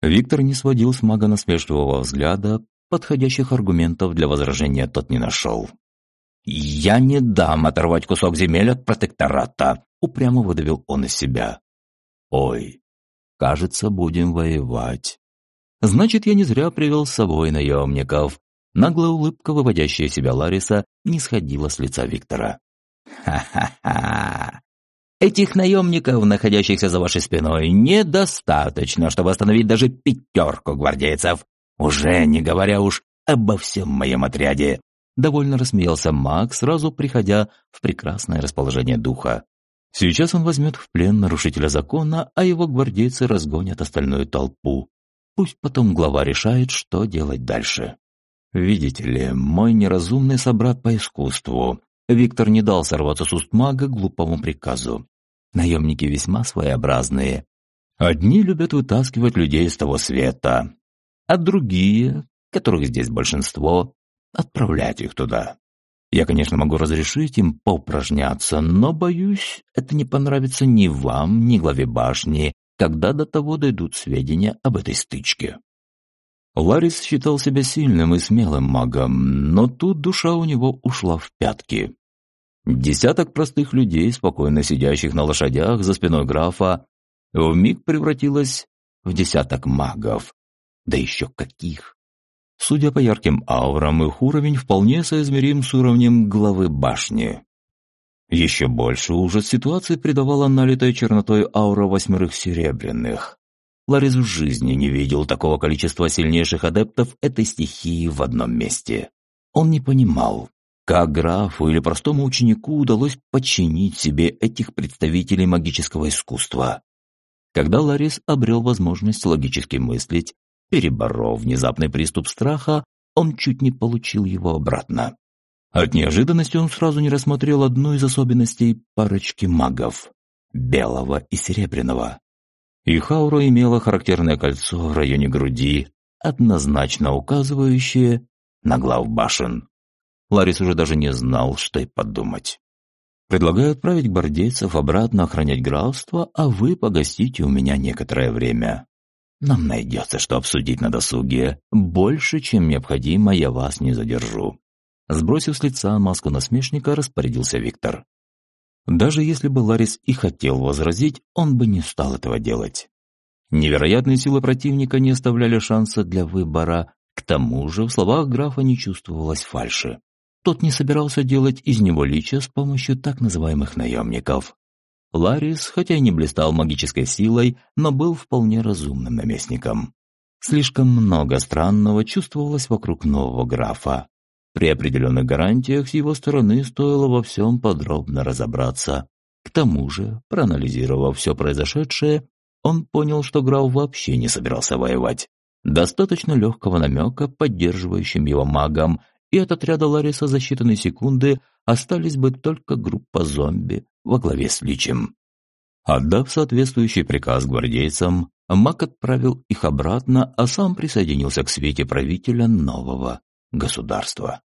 S1: Виктор не сводил с мага насмешливого взгляда, подходящих аргументов для возражения тот не нашел. «Я не дам оторвать кусок земель от протектората», — упрямо выдавил он из себя. «Ой, кажется, будем воевать. Значит, я не зря привел с собой наемников». Наглая улыбка, выводящая себя Лариса, не сходила с лица Виктора. «Ха-ха-ха! Этих наемников, находящихся за вашей спиной, недостаточно, чтобы остановить даже пятерку гвардейцев. Уже не говоря уж обо всем моем отряде. Довольно рассмеялся маг, сразу приходя в прекрасное расположение духа. Сейчас он возьмет в плен нарушителя закона, а его гвардейцы разгонят остальную толпу. Пусть потом глава решает, что делать дальше. Видите ли, мой неразумный собрат по искусству Виктор не дал сорваться с уст мага глупому приказу. Наемники весьма своеобразные. Одни любят вытаскивать людей из того света, а другие, которых здесь большинство, отправлять их туда. Я, конечно, могу разрешить им поупражняться, но, боюсь, это не понравится ни вам, ни главе башни, когда до того дойдут сведения об этой стычке. Ларис считал себя сильным и смелым магом, но тут душа у него ушла в пятки. Десяток простых людей, спокойно сидящих на лошадях за спиной графа, вмиг превратилась в десяток магов. Да еще каких! Судя по ярким аурам, их уровень вполне соизмерим с уровнем главы башни. Еще больше ужас ситуации придавала налитая чернотой аура восьмерых серебряных. Ларис в жизни не видел такого количества сильнейших адептов этой стихии в одном месте. Он не понимал, как графу или простому ученику удалось подчинить себе этих представителей магического искусства? Когда Ларис обрел возможность логически мыслить, переборов внезапный приступ страха, он чуть не получил его обратно. От неожиданности он сразу не рассмотрел одну из особенностей парочки магов – белого и серебряного. Их аура имела характерное кольцо в районе груди, однозначно указывающее на глав башен. Ларис уже даже не знал, что и подумать. «Предлагаю отправить гвардейцев обратно охранять графство, а вы погостите у меня некоторое время. Нам найдется, что обсудить на досуге. Больше, чем необходимо, я вас не задержу». Сбросив с лица маску насмешника, распорядился Виктор. Даже если бы Ларис и хотел возразить, он бы не стал этого делать. Невероятные силы противника не оставляли шанса для выбора, к тому же в словах графа не чувствовалось фальши. Тот не собирался делать из него лича с помощью так называемых наемников. Ларис, хотя и не блистал магической силой, но был вполне разумным наместником. Слишком много странного чувствовалось вокруг нового графа. При определенных гарантиях с его стороны стоило во всем подробно разобраться. К тому же, проанализировав все произошедшее, он понял, что граф вообще не собирался воевать. Достаточно легкого намека поддерживающим его магам и от отряда Лариса за считанные секунды остались бы только группа зомби во главе с Личем. Отдав соответствующий приказ гвардейцам, Мак отправил их обратно, а сам присоединился к свете правителя нового государства.